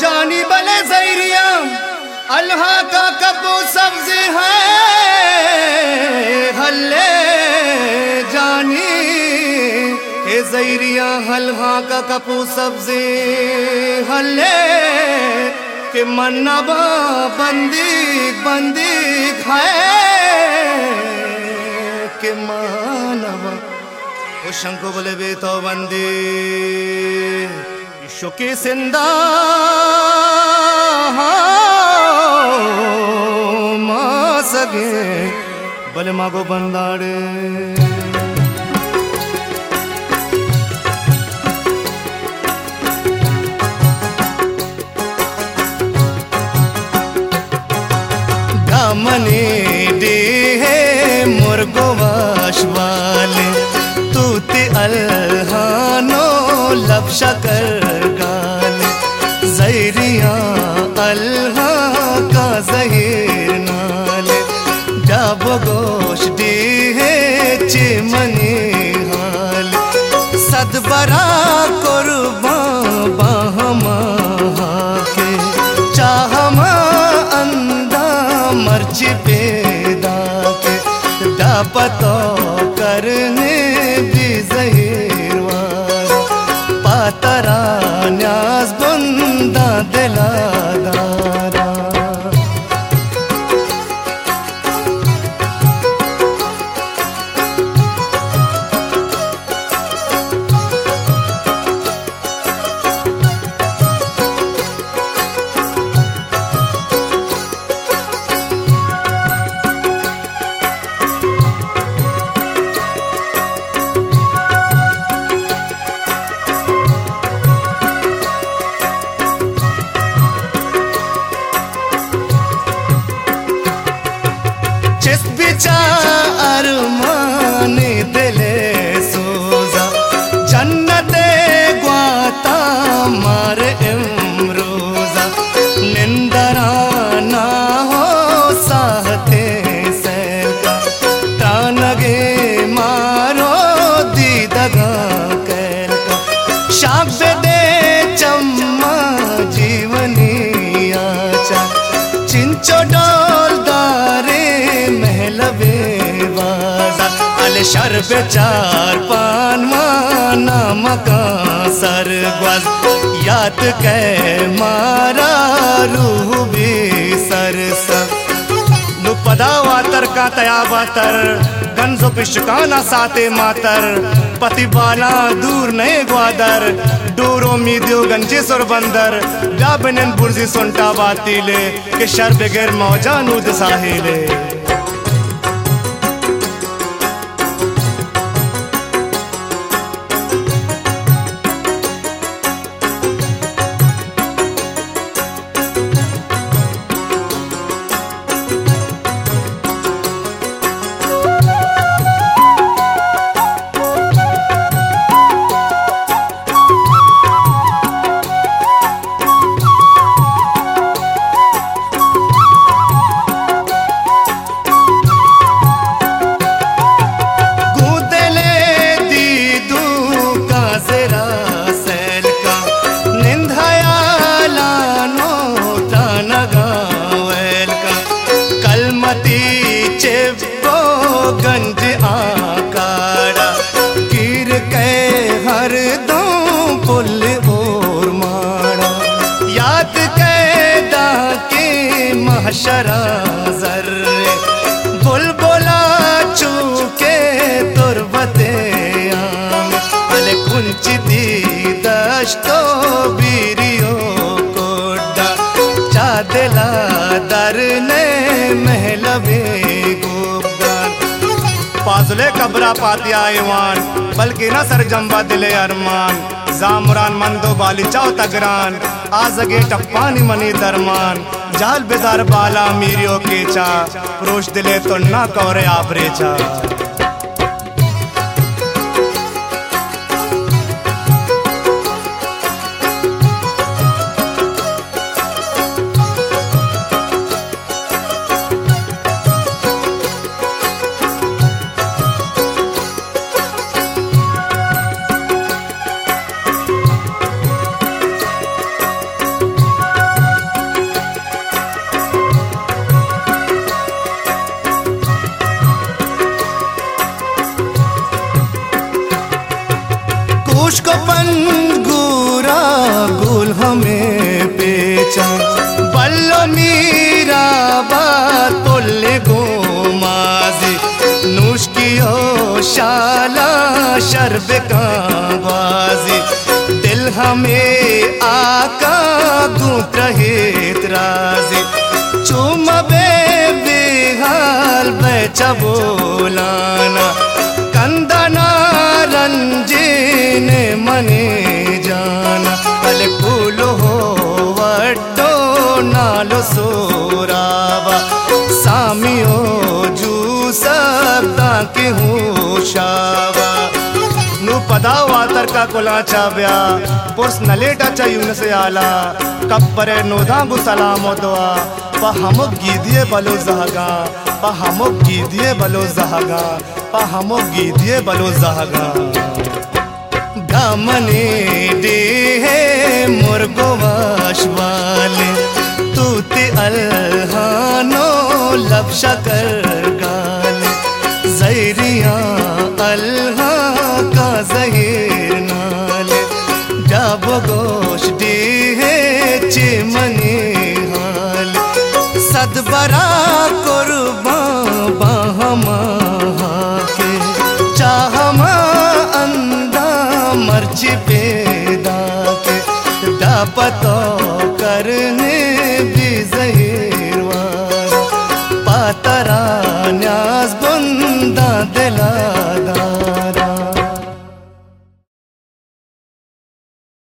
जानी बले जैरिया अल्लाह का कपू सब्ज़ी है, हल्ले जानी हे जैरिया हल्हा का कपू सब्ज़ी, हल्ले के मन्नबा बंदी बंदी खाए के मानवा शंको बोले बे तो बंदी। চোখে সেন্দা মা সগে বলে মাগো বন্দাড়ে ಮನೇ शकर गाल जैरिया अल्हा का जहीर नाल। जब गोश दी है चिमनी हाल, सदबरा डापतो वादा अल शरब चार पान माना मका सर ग्वाज याद कै मारा रूह भी सर सब नु पदावातर का तयावातर गंजो पिशकाना साते मातर। पति बाला दूर नए ग्वादर, डोरो मीदियो गंजे सुर बंदर। डाबनन बुर्जी सुनटा बातीले के शर बगैर मौजा नूद साहिले। याद के डाके जर। बुल बोला चूके तुरबते आम। कुंच दी दश तो कोड्डा पाजुले कबरा पातिया ईवान बल्कि न सर जम्बा दिले अरमान। जामरान मंदो बाली चाओ तगरान आजगे टप्पानी मनी दरमान। जाल बेदार बाला मीरियो केचा पुरुष दिले तो ना कौरे आपरेचा पुष्क पंगूरा गुल हमें पेचा। बल्लो मीरा बातोले गो माजी। नुष्कियो शाला शर्ब का बाजी। दिल हमें आका दूत रहे राज़ी। चुम बे बेहाल बेचा बोलाना कंदना सोरावा। सामियो जू सकता के होशावा नु पदा वातर का कोला चाव्या। पुरस नलेटा चयून से आला। कपरे नोदा बुसलामो दुआ। पहमो गीदिए बलो जहगा। पहमो गीदिए बलो जहगा। पहमो गीदिए बलो जहगा। दामने दे है मुर्गो वाश वाले। तूते अलहानो लपशा कर गाले जैरिया अल्हा का जहीर नाल। जब गोश देहे चिमने हाल। सदबरा दापतो करना जहीरवा पातरा न्यास बंदा दिलादा।